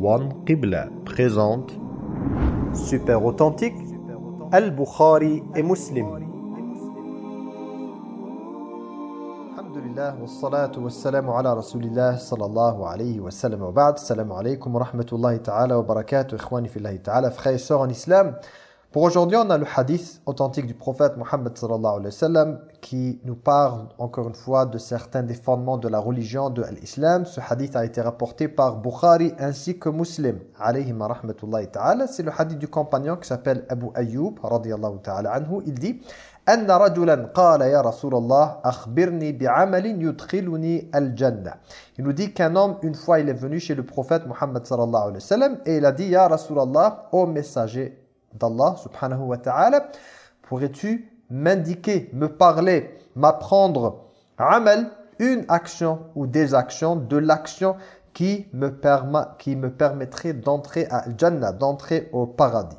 One Qibla présente Super authentique Al-Bukhari et Muslim. Alhamdulillah wassalatu wassalamu ala rasulillah sallallahu alayhi wa sallam wa ba'd. Assalamu alaykum wa rahmatullahi ta'ala wa barakatuh. Ikhwani fillahi ta'ala Frères et sœurs en islam Pour aujourd'hui, on a le hadith authentique du prophète Mohammed sallallahu alayhi wa sallam qui nous parle encore une fois de certains des fondements de la religion de l'islam. Ce hadith a été rapporté par Bukhari ainsi que Muslim alayhi rahmatullahi ta'ala. C'est le hadith du compagnon qui s'appelle Abu Ayyub radiyallahu ta'ala anhu. Il dit أن رجلا قال يا رسول الله أخبرني بعمل يدخلني الجنة Il nous dit qu'un homme, une fois, il est venu chez le prophète Mohammed sallallahu alayhi wa sallam et il a dit Ya Rasulallah, ô messager d'Allah subhanahu wa ta'ala, pourrais-tu m'indiquer, me parler, m'apprendre amal, une action ou des actions de l'action qui me, permet, qui me permettrait d'entrer à Jannah, d'entrer au paradis?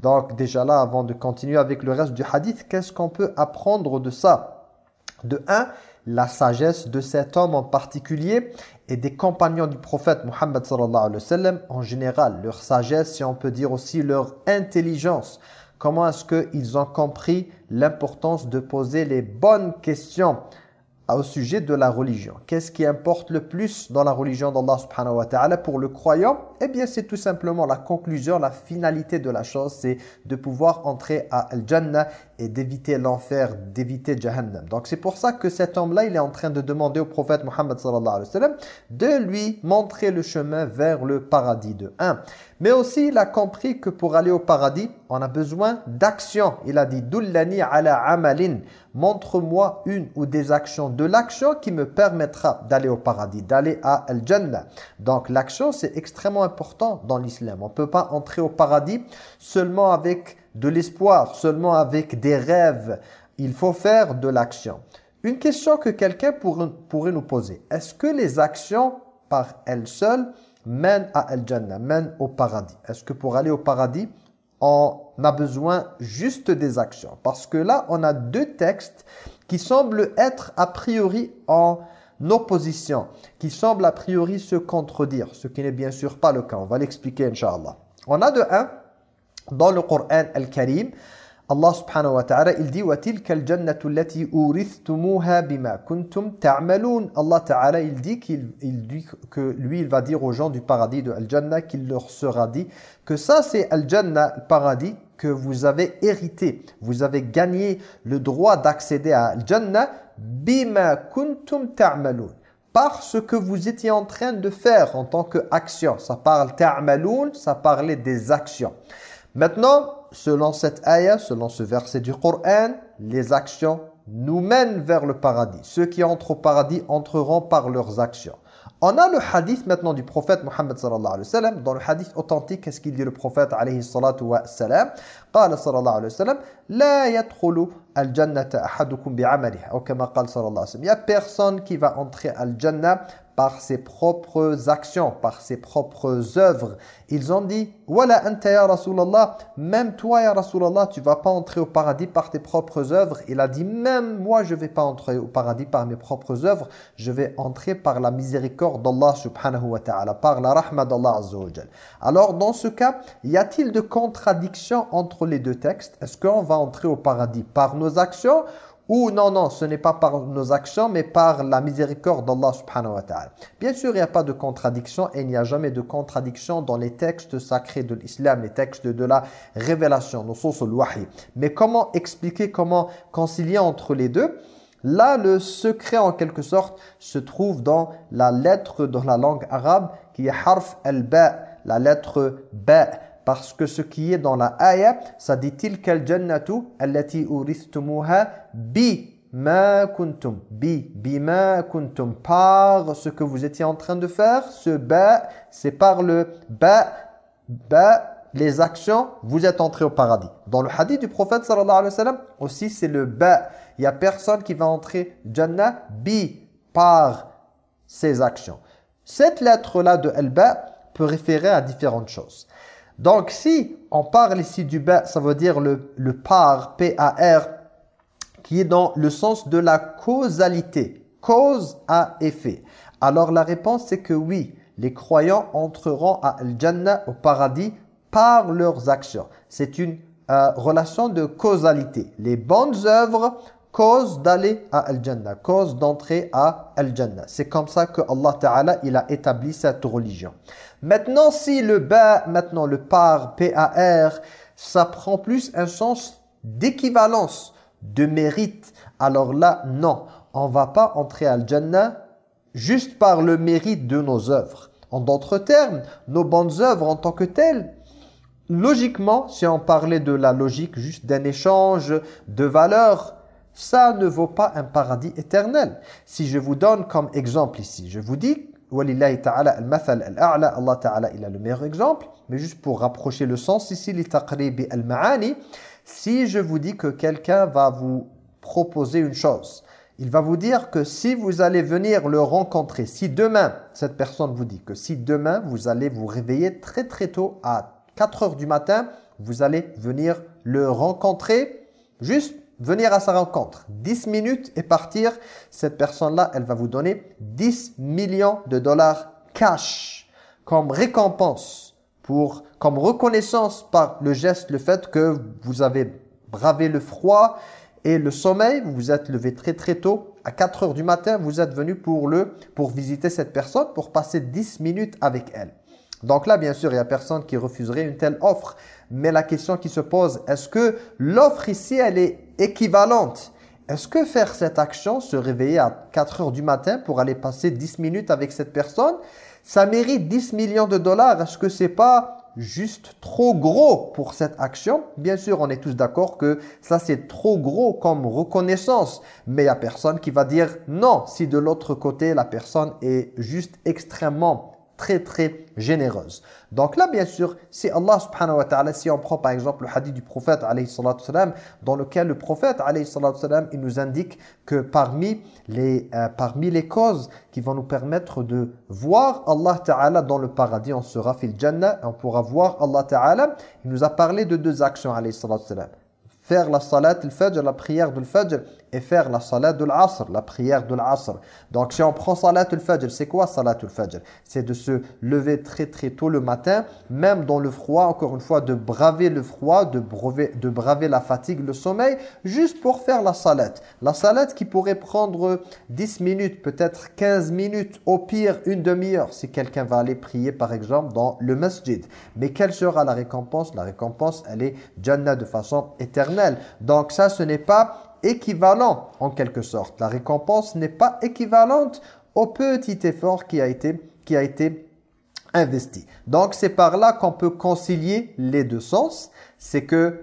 Donc déjà là, avant de continuer avec le reste du hadith, qu'est-ce qu'on peut apprendre de ça? De un, la sagesse de cet homme en particulier et des compagnons du prophète Muhammad sallallahu alayhi wa sallam en général. Leur sagesse, si on peut dire aussi leur intelligence. Comment est-ce qu'ils ont compris l'importance de poser les bonnes questions au sujet de la religion? Qu'est-ce qui importe le plus dans la religion d'Allah subhanahu wa ta'ala pour le croyant? Eh bien, c'est tout simplement la conclusion, la finalité de la chose, c'est de pouvoir entrer à Al-Jannah et d'éviter l'enfer, d'éviter Jahannam. Donc, c'est pour ça que cet homme-là, il est en train de demander au prophète sallam de lui montrer le chemin vers le paradis de 1. Mais aussi, il a compris que pour aller au paradis, on a besoin d'action. Il a dit « Dullani ala amalin » Montre-moi une ou des actions de l'action qui me permettra d'aller au paradis, d'aller à Al-Jannah. Donc, l'action, c'est extrêmement important dans l'islam. On ne peut pas entrer au paradis seulement avec de l'espoir, seulement avec des rêves. Il faut faire de l'action. Une question que quelqu'un pourrait nous poser. Est-ce que les actions, par elles seules, mène à Al-Jannah, mène au paradis? Est-ce que pour aller au paradis, on a besoin juste des actions? Parce que là, on a deux textes qui semblent être a priori en opposition, qui semblent a priori se contredire, ce qui n'est bien sûr pas le cas. On va l'expliquer, Inch'Allah. On a de un, dans le Coran Al-Karim, Allah subhanahu wa ta'ala, il dit وَتِلْكَ الْجَنَّةُ الَّتِي أُورِثْتُمُوهَا بِمَا كُنْتُمْ تَعْمَلُونَ Allah ta'ala, il dit qu'il il dit que lui, il va dire aux gens du paradis de Al-Jannah qu'il leur sera dit que ça c'est Al-Jannah, le paradis que vous avez hérité. Vous avez gagné le droit d'accéder à Al-Jannah bima kuntum ta'malun par ce que vous étiez en train de faire en tant qu'action. Ça parle ta'maloun, ça parlait des actions. Maintenant, selon cette ayah, selon ce verset du Coran, les actions nous mènent vers le paradis. Ceux qui entrent au paradis entreront par leurs actions. On a le hadith maintenant du prophète Muhammad sallallahu alayhi wa sallam. Dans le hadith authentique, qu'est-ce qu'il dit le prophète alayhi salatu wa sallam قال صلى الله عليه وسلم لا يدخل الجنة أحدكم بعمله أو كما قال صلى الله عليه وسلم. Il n'y a personne qui va entrer al Jannah par ses propres actions, par ses propres œuvres. Ils ont dit Voilà anta ya Rasulallah, même toi ya Rasulallah, tu vas pas entrer au paradis par tes propres œuvres. Il a dit Même moi, je vais pas entrer au paradis par mes propres œuvres, je vais entrer par la miséricorde d'Allah subhanahu wa ta'ala, par la rahma d'Allah azza wa Alors, dans ce cas, y a-t-il de contradiction entre les deux textes? Est-ce qu'on va entrer au paradis par nos actions ou non, non, ce n'est pas par nos actions, mais par la miséricorde d'Allah subhanahu wa ta'ala. Bien sûr, il n'y a pas de contradiction et il n'y a jamais de contradiction dans les textes sacrés de l'islam, les textes de la révélation, nos sources wahi. Mais comment expliquer, comment concilier entre les deux? Là, le secret en quelque sorte se trouve dans la lettre dans la langue arabe qui est harf al-ba, la lettre ba parce que ce qui est dans la ayah, ça dit « Tilkal jannatu allati uristumuha bi ma kuntum » bi, bi ma kuntum, par ce que vous étiez en train de faire. Ce ba, c'est par le ba, ba, les actions, vous êtes entré au paradis. Dans le hadith du prophète sallallahu alayhi wa sallam, aussi c'est le ba. Il n'y a personne qui va entrer jannah bi, par ses actions. Cette lettre-là de al-ba peut référer à différentes choses. Donc, si on parle ici du ba, ça veut dire le, le par, P-A-R, qui est dans le sens de la causalité. Cause à effet. Alors, la réponse, c'est que oui, les croyants entreront à Al-Jannah, au paradis, par leurs actions. C'est une euh, relation de causalité. Les bonnes œuvres cause d'aller à Al-Jannah, cause d'entrer à Al-Jannah. C'est comme ça que Allah Ta'ala, il a établi cette religion. Maintenant, si le ba, maintenant le par, P-A-R, ça prend plus un sens d'équivalence, de mérite, alors là, non, on va pas entrer à Al-Jannah juste par le mérite de nos œuvres. En d'autres termes, nos bonnes œuvres en tant que telles, logiquement, si on parlait de la logique juste d'un échange de valeurs, ça ne vaut pas un paradis éternel. Si je vous donne comme exemple ici, je vous dis, Allah Ta'ala il a le meilleur exemple, mais juste pour rapprocher le sens ici, al-ma'ani, si je vous dis que quelqu'un va vous proposer une chose, il va vous dire que si vous allez venir le rencontrer, si demain, cette personne vous dit que si demain vous allez vous réveiller très très tôt à 4 heures du matin, vous allez venir le rencontrer juste venir à sa rencontre, 10 minutes et partir, cette personne-là, elle va vous donner 10 millions de dollars cash comme récompense, pour, comme reconnaissance par le geste, le fait que vous avez bravé le froid et le sommeil, vous vous êtes levé très très tôt, à 4 heures du matin, vous êtes venu pour, le, pour visiter cette personne, pour passer 10 minutes avec elle. Donc là, bien sûr, il n'y a personne qui refuserait une telle offre. Mais la question qui se pose, est-ce que l'offre ici, elle est équivalente? Est-ce que faire cette action, se réveiller à 4 heures du matin pour aller passer 10 minutes avec cette personne, ça mérite 10 millions de dollars? Est-ce que c'est pas juste trop gros pour cette action? Bien sûr, on est tous d'accord que ça c'est trop gros comme reconnaissance, mais il n'y a personne qui va dire non si de l'autre côté la personne est juste extrêmement très très généreuse. Donc là, bien sûr, si Allah subhanahu wa ta'ala, si on prend par exemple le hadith du prophète alayhi salam, dans lequel le prophète alayhi salam, il nous indique que parmi les, euh, parmi les causes qui vont nous permettre de voir Allah ta'ala dans le paradis, on sera fil jannah, on pourra voir Allah ta'ala, il nous a parlé de deux actions alayhi salam faire la salat al-fajr, la prière de fajr faire la salat de l'asr, la prière de l'asr. Donc si on prend salat al-fajr, c'est quoi salat al-fajr? C'est de se lever très très tôt le matin, même dans le froid, encore une fois, de braver le froid, de braver, de braver la fatigue, le sommeil, juste pour faire la salat. La salat qui pourrait prendre 10 minutes, peut-être 15 minutes, au pire une demi-heure, si quelqu'un va aller prier par exemple dans le masjid. Mais quelle sera la récompense? La récompense, elle est Jannah de façon éternelle. Donc ça, ce n'est pas équivalent en quelque sorte. La récompense n'est pas équivalente au petit effort qui a été, investi. Donc c'est par là qu'on peut concilier les deux sens. C'est que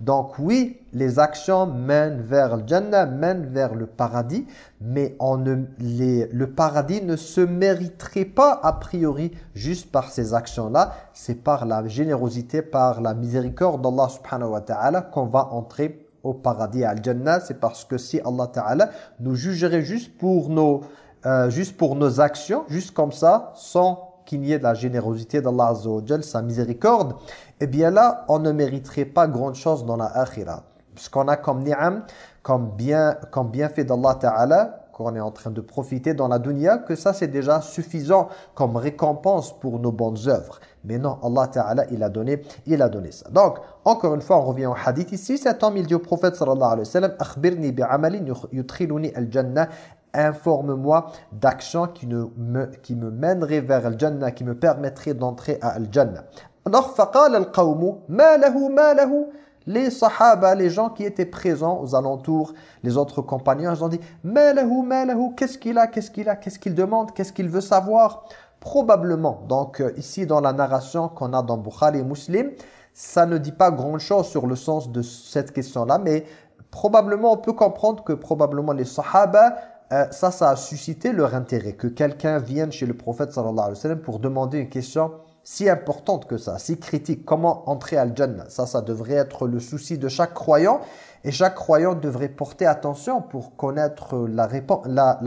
donc oui, les actions mènent vers le Jannah, mènent vers le paradis, mais on ne, les, le paradis ne se mériterait pas a priori juste par ces actions-là. C'est par la générosité, par la miséricorde d'Allah subhanahu wa ta'ala qu'on va entrer au paradis Al-Jannah. C'est parce que si Allah ta'ala nous jugerait juste pour nos, euh, juste pour nos actions, juste comme ça, sans qu'il y ait de la générosité d'Allah Azza sa miséricorde, eh bien là, on ne mériterait pas grande chose dans la akhira. Puisqu'on a comme ni'am, comme, bien, comme bienfait d'Allah Ta'ala, qu'on est en train de profiter dans la dunya, que ça c'est déjà suffisant comme récompense pour nos bonnes œuvres. Mais non, Allah Ta'ala, il a donné, il a donné ça. Donc, encore une fois, on revient au hadith ici. Cet homme, il dit au prophète sallallahu alayhi wa sallam, « Akhbirni bi'amalin yutkhiluni al-jannah » informe-moi d'actions qui, me, qui me mèneraient vers Al-Jannah, qui me permettraient d'entrer à Al-Jannah. Alors, فقال القوم ما له ما له les sahaba, les gens qui étaient présents aux alentours, les autres compagnons, ils ont dit « Malahu, malahu, qu'est-ce qu'il a, qu'est-ce qu'il a, qu'est-ce qu'il demande, qu'est-ce qu'il veut savoir ?» Probablement, donc euh, ici dans la narration qu'on a dans Bukhari et Muslim, ça ne dit pas grand-chose sur le sens de cette question-là, mais probablement on peut comprendre que probablement les sahaba euh, ça, ça a suscité leur intérêt. Que quelqu'un vienne chez le prophète sallallahu alayhi wa sallam pour demander une question si importante que ça, si critique. Comment entrer à Al-Jannah Ça, ça devrait être le souci de chaque croyant. Et chaque croyant devrait porter attention pour connaître la,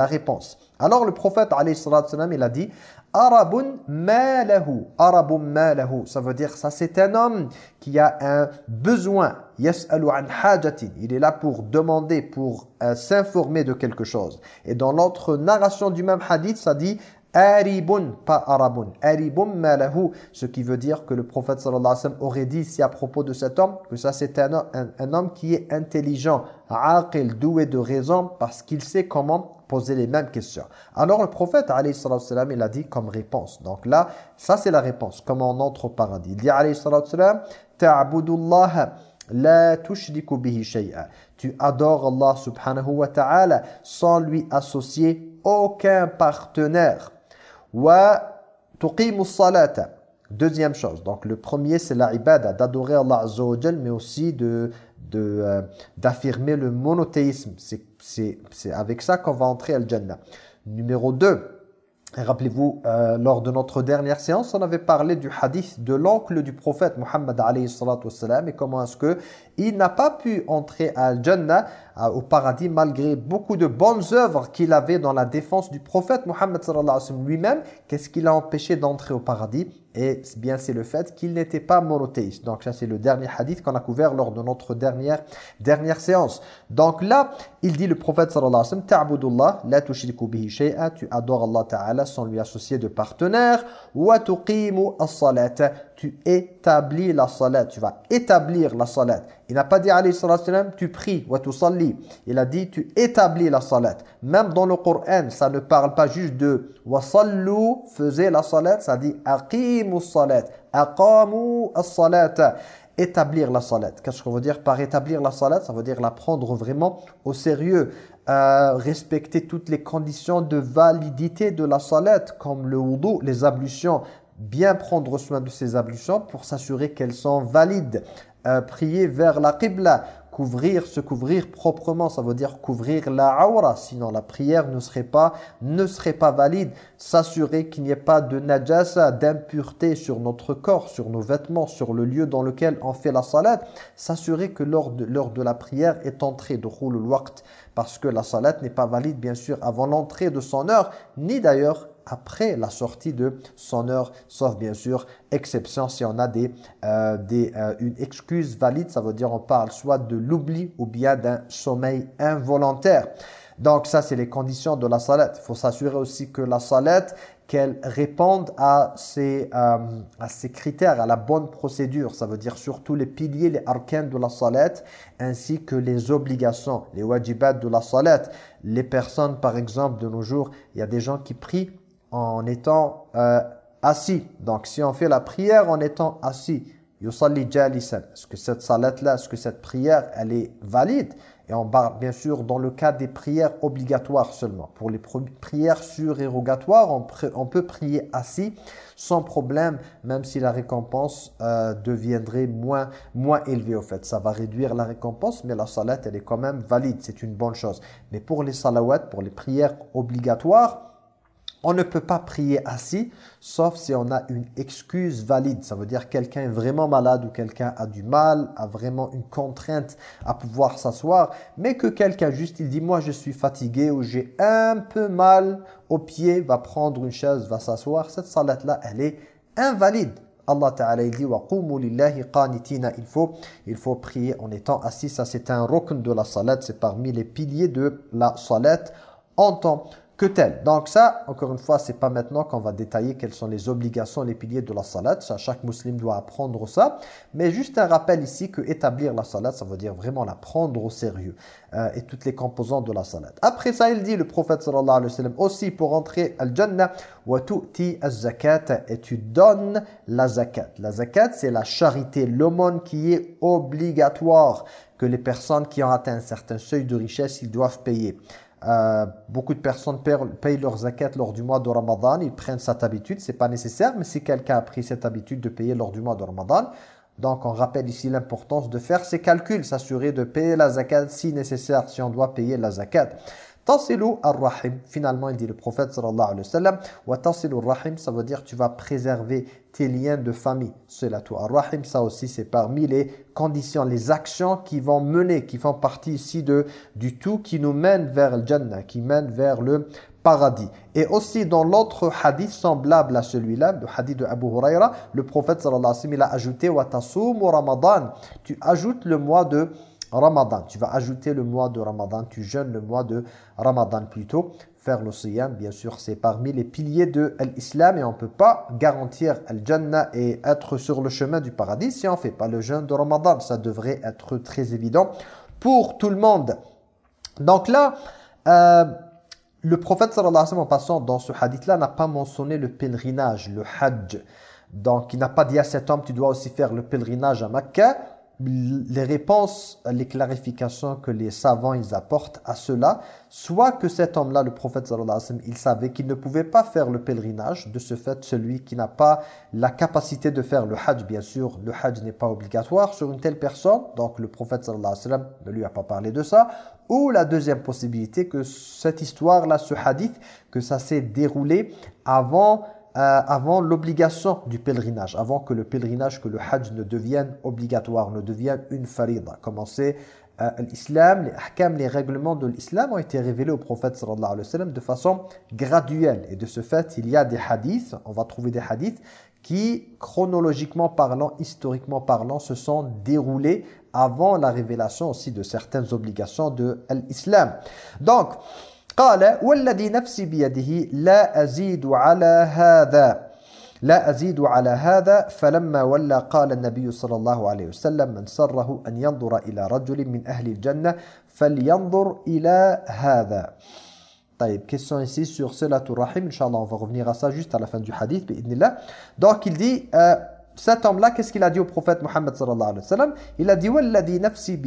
réponse. Alors le prophète alayhi sallam, il a dit Arabun malahu. Arabun malahu. Ça veut dire ça c'est un homme qui a un besoin, yas'alu an hajatin. Il est là pour demander, pour euh, s'informer de quelque chose. Et dans l'autre narration du même hadith, ça dit Aribun, pas arabun. Aribun. Ce qui veut dire que le prophète sallallahu alayhi wa sallam aurait dit ici à propos de cet homme, que ça c'est un, homme qui est intelligent, aqil, doué de raison, parce qu'il sait comment poser les mêmes questions. Alors le prophète alayhi sallam, il a dit comme réponse. Donc là, ça c'est la réponse. Comment on entre au paradis. Il dit alayhi sallam, ta'budullaha Tu adores Allah subhanahu wa ta'ala sans lui associer aucun partenaire. Wa salata. Deuxième chose. Donc le premier c'est la d'adorer Allah Azza wa mais aussi de euh, d'affirmer le monothéisme. C'est avec ça qu'on va entrer à Jannah. Numéro 2. Rappelez-vous, euh, lors de notre dernière séance, on avait parlé du hadith de l'oncle du prophète Muhammad alayhi et comment est-ce que il n'a pas pu entrer à Jannah, au paradis, malgré beaucoup de bonnes œuvres qu'il avait dans la défense du prophète sallallahu lui-même. Qu'est-ce qui l'a empêché d'entrer au paradis? Et bien c'est le fait qu'il n'était pas monothéiste. Donc ça c'est le dernier hadith qu'on a couvert lors de notre dernière, dernière séance. Donc là, il dit le prophète sallallahu alayhi wa la bihi tu adores Allah ta'ala sans lui associer de partenaire, wa tuqimu as-salata, tu établis la salat, tu vas établir la salat. Il n'a pas dit alayhi sallam, tu pries, wa tusalli. Il a dit tu établis la salat. Même dans le Coran, ça ne parle pas juste de wa sallu, faisait la salat, ça dit aqimu salat, aqamu établir la salat. Qu'est-ce qu'on veut dire par établir la salat? Ça veut dire la prendre vraiment au sérieux. Euh, respecter toutes les conditions de validité de la salat, comme le wudu, les ablutions, bien prendre soin de ces ablutions pour s'assurer qu'elles sont valides. Euh, prier vers la qibla, couvrir, se couvrir proprement, ça veut dire couvrir la aura, sinon la prière ne serait pas, ne serait pas valide. S'assurer qu'il n'y ait pas de najasa, d'impureté sur notre corps, sur nos vêtements, sur le lieu dans lequel on fait la salat. S'assurer que l'heure de, de la prière est entrée de le waqt, parce que la salat n'est pas valide bien sûr avant l'entrée de son heure, ni d'ailleurs après la sortie de son heure, sauf bien sûr exception si on a des, euh, des, euh, une excuse valide, ça veut dire on parle soit de l'oubli ou bien d'un sommeil involontaire. Donc ça c'est les conditions de la salat. Il faut s'assurer aussi que la salat, qu'elle réponde à ces, euh, à ces critères, à la bonne procédure. Ça veut dire surtout les piliers, les arcanes de la salat, ainsi que les obligations, les wajibats de la salat. Les personnes par exemple de nos jours, il y a des gens qui prient en étant euh, assis. Donc, si on fait la prière en étant assis, yusalli jalisan, est-ce que cette salat-là, est-ce que cette prière, elle est valide? Et on parle bien sûr dans le cas des prières obligatoires seulement. Pour les prières surérogatoires, on, on peut prier assis sans problème, même si la récompense euh, deviendrait moins, moins élevée au fait. Ça va réduire la récompense, mais la salat, elle est quand même valide, c'est une bonne chose. Mais pour les salawats, pour les prières obligatoires, on ne peut pas prier assis, sauf si on a une excuse valide. Ça veut dire quelqu'un est vraiment malade ou quelqu'un a du mal, a vraiment une contrainte à pouvoir s'asseoir. Mais que quelqu'un juste, il dit, moi je suis fatigué ou j'ai un peu mal au pied, va prendre une chaise, va s'asseoir. Cette salat-là, elle est invalide. Allah Ta'ala dit il faut il faut prier en étant assis ça c'est un rukn de la salat c'est parmi les piliers de la salat en que tel. Donc ça, encore une fois, c'est pas maintenant qu'on va détailler quelles sont les obligations, les piliers de la salat. Ça, chaque musulman doit apprendre ça. Mais juste un rappel ici que établir la salat, ça veut dire vraiment la prendre au sérieux. Euh, et toutes les composantes de la salat. Après ça, il dit, le prophète sallallahu alayhi wa sallam, aussi pour entrer al-jannah, wa tu'ti az-zakat, et tu donnes la zakat. La zakat, c'est la charité, l'aumône qui est obligatoire, que les personnes qui ont atteint un certain seuil de richesse, ils doivent payer. Euh, beaucoup de personnes payent leur zakat lors du mois de Ramadan. Ils prennent cette habitude. C'est pas nécessaire, mais si quelqu'un a pris cette habitude de payer lors du mois de Ramadan, donc on rappelle ici l'importance de faire ces calculs, s'assurer de payer la zakat si nécessaire, si on doit payer la zakat. Tasilu ar-rahim. Finalement, il dit le prophète sallallahu alayhi wa sallam. Wa ar-rahim, ça veut dire tu vas préserver tes liens de famille. Cela tout ar-rahim, ça aussi c'est parmi les conditions, les actions qui vont mener, qui font partie ici de, du tout qui nous mène vers le Jannah, qui mène vers le paradis. Et aussi dans l'autre hadith semblable à celui-là, le hadith de Abu Huraira, le prophète sallallahu alayhi wa sallam il a ajouté wa tasumu ramadan. Tu ajoutes le mois de Ramadan. Tu vas ajouter le mois de Ramadan, tu jeûnes le mois de Ramadan plutôt. Faire le siyam, bien sûr, c'est parmi les piliers de l'islam et on ne peut pas garantir al-jannah et être sur le chemin du paradis si on ne fait pas le jeûne de Ramadan. Ça devrait être très évident pour tout le monde. Donc là, euh, le prophète sallallahu alayhi wa sallam, en passant dans ce hadith-là, n'a pas mentionné le pèlerinage, le hajj. Donc, il n'a pas dit à cet homme, tu dois aussi faire le pèlerinage à Makkah les réponses, les clarifications que les savants ils apportent à cela, soit que cet homme-là, le prophète sallallahu alayhi wa sallam, il savait qu'il ne pouvait pas faire le pèlerinage, de ce fait, celui qui n'a pas la capacité de faire le hajj, bien sûr, le hajj n'est pas obligatoire sur une telle personne, donc le prophète sallallahu alayhi wa sallam ne lui a pas parlé de ça, ou la deuxième possibilité, que cette histoire-là, ce hadith, que ça s'est déroulé avant avant l'obligation du pèlerinage, avant que le pèlerinage, que le hajj ne devienne obligatoire, ne devienne une farida. Comme euh, l'islam, les ahkam, les règlements de l'islam ont été révélés au prophète sallallahu alayhi wa sallam de façon graduelle. Et de ce fait, il y a des hadiths, on va trouver des hadiths qui, chronologiquement parlant, historiquement parlant, se sont déroulés avant la révélation aussi de certaines obligations de l'islam. Donc, قال والذي نفسي بيده لا أزيد على هذا. لا أزيد على هذا. فلما ولى قال النبي صلى الله عليه وسلم من سره أن ينظر إلى رجل من أهل الجنة فلينظر إلى هذا. طيب question ici sur Salatul Rahim. Inch'Allah on va revenir à ça juste à la fin du hadith donc il dit euh, cet homme-là, qu'est-ce qu'il a dit au prophète Mohammed sallallahu alayhi wa sallam? Il a dit nafsi.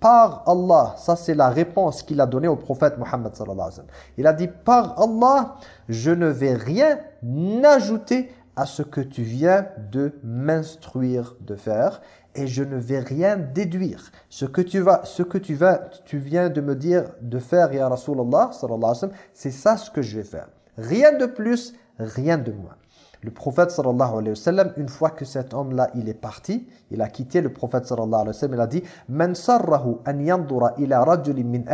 Par Allah, ça c'est la réponse qu'il a donnée au prophète Mohammed sallallahu alayhi wa sallam. Il a dit par Allah, je ne vais rien ajouter à ce que tu viens de m'instruire de faire et je ne vais rien déduire. Ce que tu vas ce que tu vas tu viens de me dire de faire ya Rasulullah sallallahu alayhi wa sallam, c'est ça ce que je vais faire. Rien de plus, rien de moins. Le prophète sallallahu alayhi wa une fois que cet homme-là, il est parti, il a quitté le prophète sallallahu il a dit « Man sarrahu an yandura ila min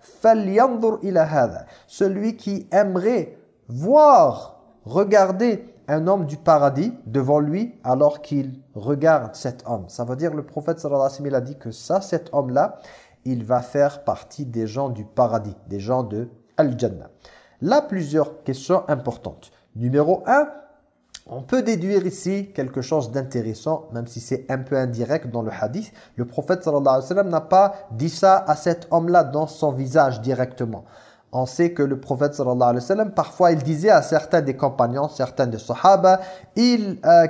falyandur ila hadha » Celui qui aimerait voir, regarder un homme du paradis devant lui alors qu'il regarde cet homme. Ça veut dire le prophète sallallahu alayhi wa sallam, a dit que ça, cet homme-là, il va faire partie des gens du paradis, des gens de Al-Jannah. Là, plusieurs questions importantes. Numéro 1, on peut déduire ici quelque chose d'intéressant, même si c'est un peu indirect dans le hadith. Le prophète sallallahu alayhi wa sallam n'a pas dit ça à cet homme-là dans son visage directement. On sait que le prophète sallallahu alayhi wa sallam, parfois il disait à certains des compagnons, certains des sahaba, il euh,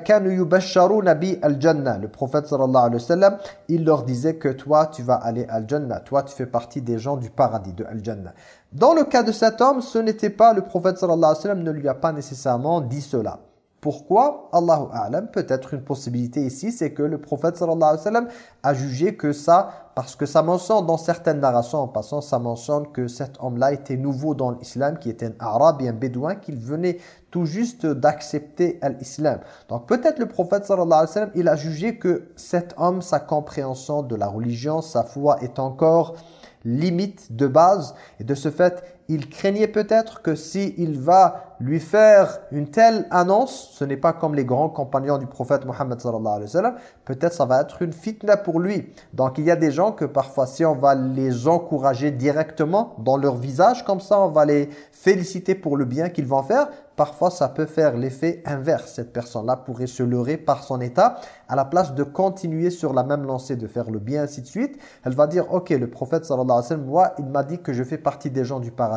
al-jannah. Le prophète sallallahu alayhi wa sallam, il leur disait que toi tu vas aller al-jannah, toi tu fais partie des gens du paradis de al-jannah. Dans le cas de cet homme, ce n'était pas, le prophète sallallahu alayhi wa sallam ne lui a pas nécessairement dit cela. Pourquoi? Allahu A'lam, peut-être une possibilité ici, c'est que le prophète sallallahu alayhi wa sallam a jugé que ça, parce que ça mentionne dans certaines narrations en passant, ça mentionne que cet homme-là était nouveau dans l'islam, qui était un arabe et un bédouin, qu'il venait tout juste d'accepter l'islam. Donc peut-être le prophète sallallahu alayhi wa sallam, il a jugé que cet homme, sa compréhension de la religion, sa foi est encore limite de base. Et de ce fait, il craignait peut-être que s'il il va lui faire une telle annonce, ce n'est pas comme les grands compagnons du prophète Mohammed sallallahu alayhi wa sallam, peut-être ça va être une fitna pour lui. Donc il y a des gens que parfois si on va les encourager directement dans leur visage, comme ça on va les féliciter pour le bien qu'ils vont faire, parfois ça peut faire l'effet inverse. Cette personne-là pourrait se leurrer par son état, à la place de continuer sur la même lancée, de faire le bien, ainsi de suite. Elle va dire, ok, le prophète sallallahu alayhi wa sallam, moi, il m'a dit que je fais partie des gens du paradis,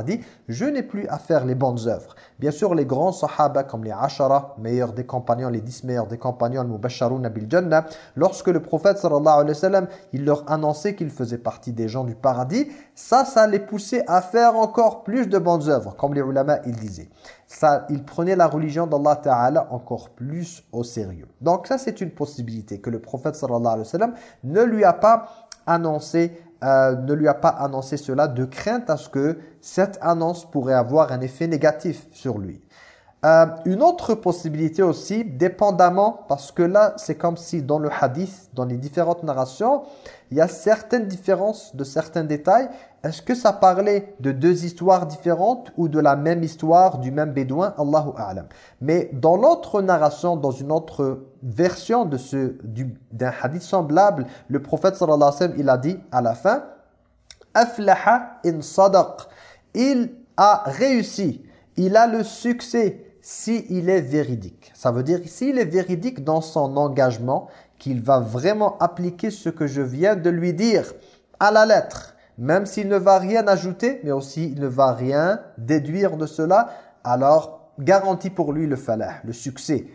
je n'ai plus à faire les bonnes œuvres. Bien sûr, les grands sahaba comme les ashara, meilleurs des compagnons, les dix meilleurs des compagnons, le mubasharun bil jannah, lorsque le prophète sallallahu alayhi wa sallam, il leur annonçait qu'il faisait partie des gens du paradis, ça, ça les poussait à faire encore plus de bonnes œuvres, comme les ulama, ils disaient ça, il prenait la religion d'Allah Ta'ala encore plus au sérieux. Donc ça c'est une possibilité que le prophète sallallahu alayhi wa sallam ne lui a pas annoncé euh, ne lui a pas annoncé cela de crainte à ce que cette annonce pourrait avoir un effet négatif sur lui. Euh, une autre possibilité aussi, dépendamment, parce que là, c'est comme si dans le hadith, dans les différentes narrations, il y a certaines différences de certains détails. Est-ce que ça parlait de deux histoires différentes ou de la même histoire du même bédouin? Allahu A'lam. Mais dans l'autre narration, dans une autre version de ce d'un hadith semblable, le prophète sallallahu alayhi wa sallam, il a dit à la fin « Aflaha in sadaq » Il a réussi, il a le succès s'il est véridique. Ça veut dire s'il est véridique dans son engagement, qu'il va vraiment appliquer ce que je viens de lui dire à la lettre, même s'il ne va rien ajouter, mais aussi il ne va rien déduire de cela, alors garantie pour lui le falah, le succès.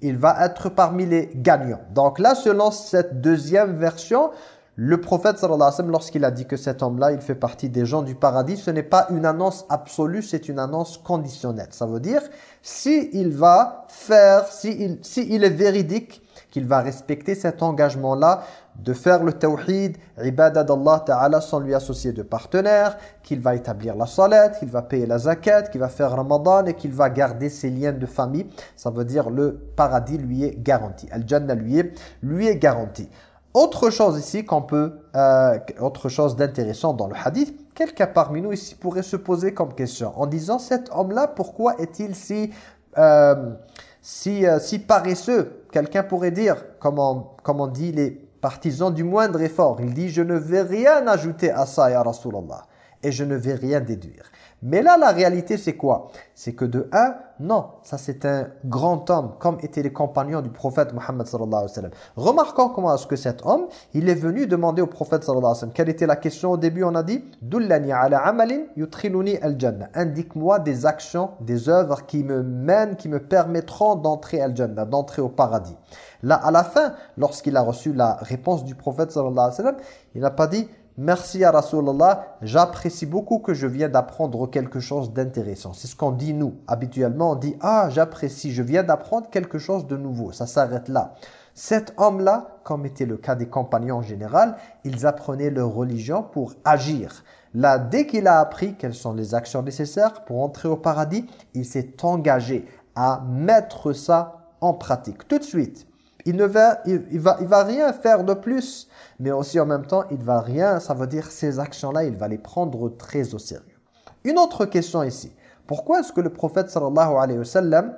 Il va être parmi les gagnants. Donc là, selon cette deuxième version, le prophète lorsqu'il a dit que cet homme-là, il fait partie des gens du paradis, ce n'est pas une annonce absolue, c'est une annonce conditionnelle. Ça veut dire, si il va faire, si il, est véridique, qu'il va respecter cet engagement-là de faire le tawhid, ibadah d'Allah Ta'ala sans lui associer de partenaire, qu'il va établir la salat, qu'il va payer la zakat, qu'il va faire Ramadan et qu'il va garder ses liens de famille. Ça veut dire le paradis lui est garanti. Al-Jannah lui est, lui est garanti. Autre chose ici qu'on peut, euh, autre chose d'intéressant dans le hadith, quelqu'un parmi nous ici pourrait se poser comme question en disant cet homme-là, pourquoi est-il si, euh, si, euh, si paresseux? Quelqu'un pourrait dire, comme on, dit les partisans du moindre effort, il dit je ne vais rien ajouter à ça ya Rasulallah et je ne vais rien déduire. Mais là, la réalité, c'est quoi? C'est que de un, non, ça c'est un grand homme, comme étaient les compagnons du prophète Mohammed sallallahu alayhi wa sallam. Remarquons comment est-ce que cet homme, il est venu demander au prophète sallallahu alayhi wa sallam. Quelle était la question au début? On a dit « Dullani ala amalin yutriluni al-jannah » Indique-moi des actions, des œuvres qui me mènent, qui me permettront d'entrer al-jannah, d'entrer au paradis. Là, à la fin, lorsqu'il a reçu la réponse du prophète sallallahu alayhi wa sallam, il n'a pas dit Merci à Rasulallah, j'apprécie beaucoup que je viens d'apprendre quelque chose d'intéressant. C'est ce qu'on dit nous. Habituellement, on dit « Ah, j'apprécie, je viens d'apprendre quelque chose de nouveau. » Ça s'arrête là. Cet homme-là, comme était le cas des compagnons en général, ils apprenaient leur religion pour agir. Là, dès qu'il a appris quelles sont les actions nécessaires pour entrer au paradis, il s'est engagé à mettre ça en pratique tout de suite. Il ne va, il, va, il va rien faire de plus mais aussi en même temps, il va rien, ça veut dire ces actions-là, il va les prendre très au sérieux. Une autre question ici. Pourquoi est-ce que le prophète sallallahu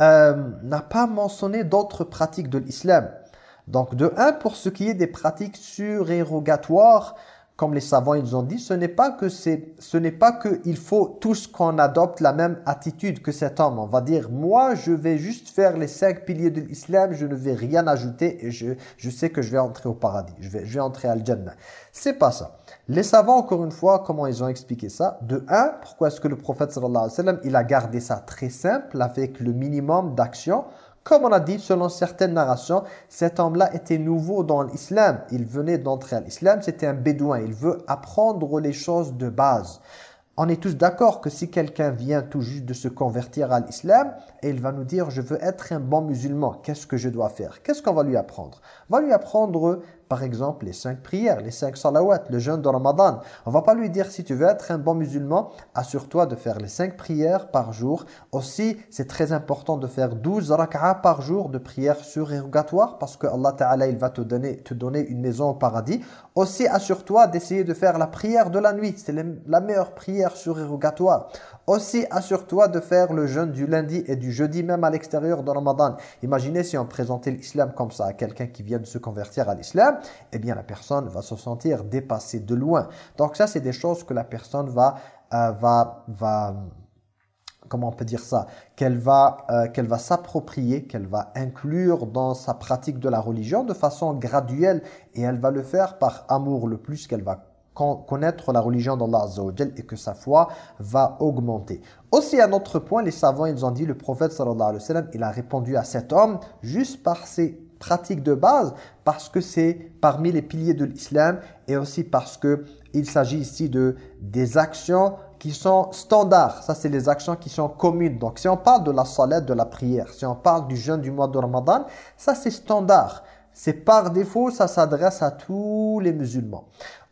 euh, n'a pas mentionné d'autres pratiques de l'islam? Donc de un, pour ce qui est des pratiques surérogatoires, comme les savants ils ont dit, ce n'est pas que c'est, ce n'est pas que il faut tous qu'on adopte la même attitude que cet homme. On va dire, moi, je vais juste faire les cinq piliers de l'islam, je ne vais rien ajouter et je, je sais que je vais entrer au paradis, je vais, je vais entrer à Al-Jannah. C'est pas ça. Les savants, encore une fois, comment ils ont expliqué ça? De un, pourquoi est-ce que le prophète sallallahu alayhi wa sallam, il a gardé ça très simple avec le minimum d'action? Comme on a dit, selon certaines narrations, cet homme-là était nouveau dans l'islam. Il venait d'entrer à l'islam, c'était un bédouin. Il veut apprendre les choses de base. On est tous d'accord que si quelqu'un vient tout juste de se convertir à l'islam et il va nous dire « je veux être un bon musulman, qu'est-ce que je dois faire ?» Qu'est-ce qu'on va lui apprendre? On va lui apprendre par exemple les cinq prières, les cinq salawats, le jeûne de Ramadan. On va pas lui dire si tu veux être un bon musulman, assure-toi de faire les cinq prières par jour. Aussi, c'est très important de faire 12 rak'ah par jour de prières surérogatoires parce que Allah Ta'ala il va te donner, te donner une maison au paradis. Aussi, assure-toi d'essayer de faire la prière de la nuit. C'est la meilleure prière surérogatoire. Aussi, assure-toi de faire le jeûne du lundi et du jeudi même à l'extérieur de Ramadan. Imaginez si on présentait l'islam comme ça à quelqu'un qui vient de se convertir à l'islam, eh bien la personne va se sentir dépassée de loin. Donc ça, c'est des choses que la personne va, euh, va, va comment on peut dire ça, qu'elle va, euh, va s'approprier, qu'elle va inclure dans sa pratique de la religion de façon graduelle et elle va le faire par amour le plus qu'elle va connaître la religion d'Allah Azza et que sa foi va augmenter. Aussi, à notre point, les savants, ils ont dit, le prophète sallallahu alayhi wa sallam, il a répondu à cet homme juste par ses pratiques de base, parce que c'est parmi les piliers de l'islam et aussi parce que il s'agit ici de des actions qui sont standards. Ça, c'est les actions qui sont communes. Donc, si on parle de la salat, de la prière, si on parle du jeûne du mois de Ramadan, ça, c'est standard c'est par défaut, ça s'adresse à tous les musulmans.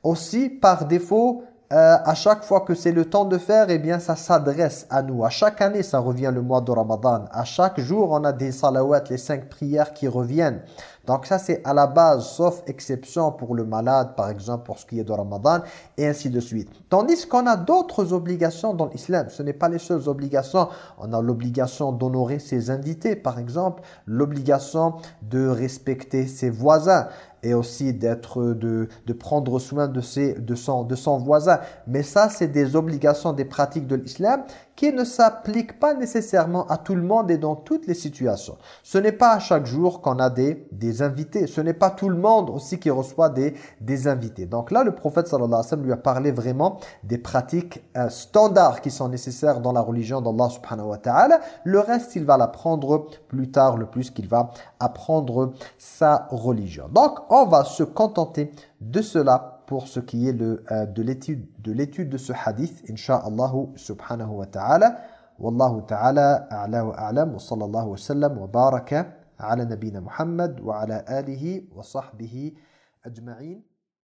Aussi, par défaut, euh, à chaque fois que c'est le temps de faire, eh bien ça s'adresse à nous. À chaque année, ça revient le mois de Ramadan. À chaque jour, on a des salawats, les cinq prières qui reviennent. Donc ça, c'est à la base, sauf exception pour le malade, par exemple, pour ce qui est de Ramadan, et ainsi de suite. Tandis qu'on a d'autres obligations dans l'islam. Ce n'est pas les seules obligations. On a l'obligation d'honorer ses invités, par exemple, l'obligation de respecter ses voisins et aussi d'être de, de prendre soin de, ses, de, son, de son voisin. Mais ça, c'est des obligations, des pratiques de l'islam qui ne s'appliquent pas nécessairement à tout le monde et dans toutes les situations. Ce n'est pas à chaque jour qu'on a des, invités. Ce n'est pas tout le monde aussi qui reçoit des, des invités. Donc là, le prophète sallallahu alayhi wa sallam lui a parlé vraiment des pratiques euh, standards qui sont nécessaires dans la religion d'Allah subhanahu wa ta'ala. Le reste, il va l'apprendre plus tard, le plus qu'il va apprendre sa religion. Donc, on va se contenter de cela pour ce qui est le, euh, de l'étude de de ce hadith insha'Allah subhanahu wa ta'ala wallahu ta'ala a'la wa a'lam wa sallallahu wa sallam wa baraka ala nabina Muhammad wa ala alihi wa sahbihi ajma'in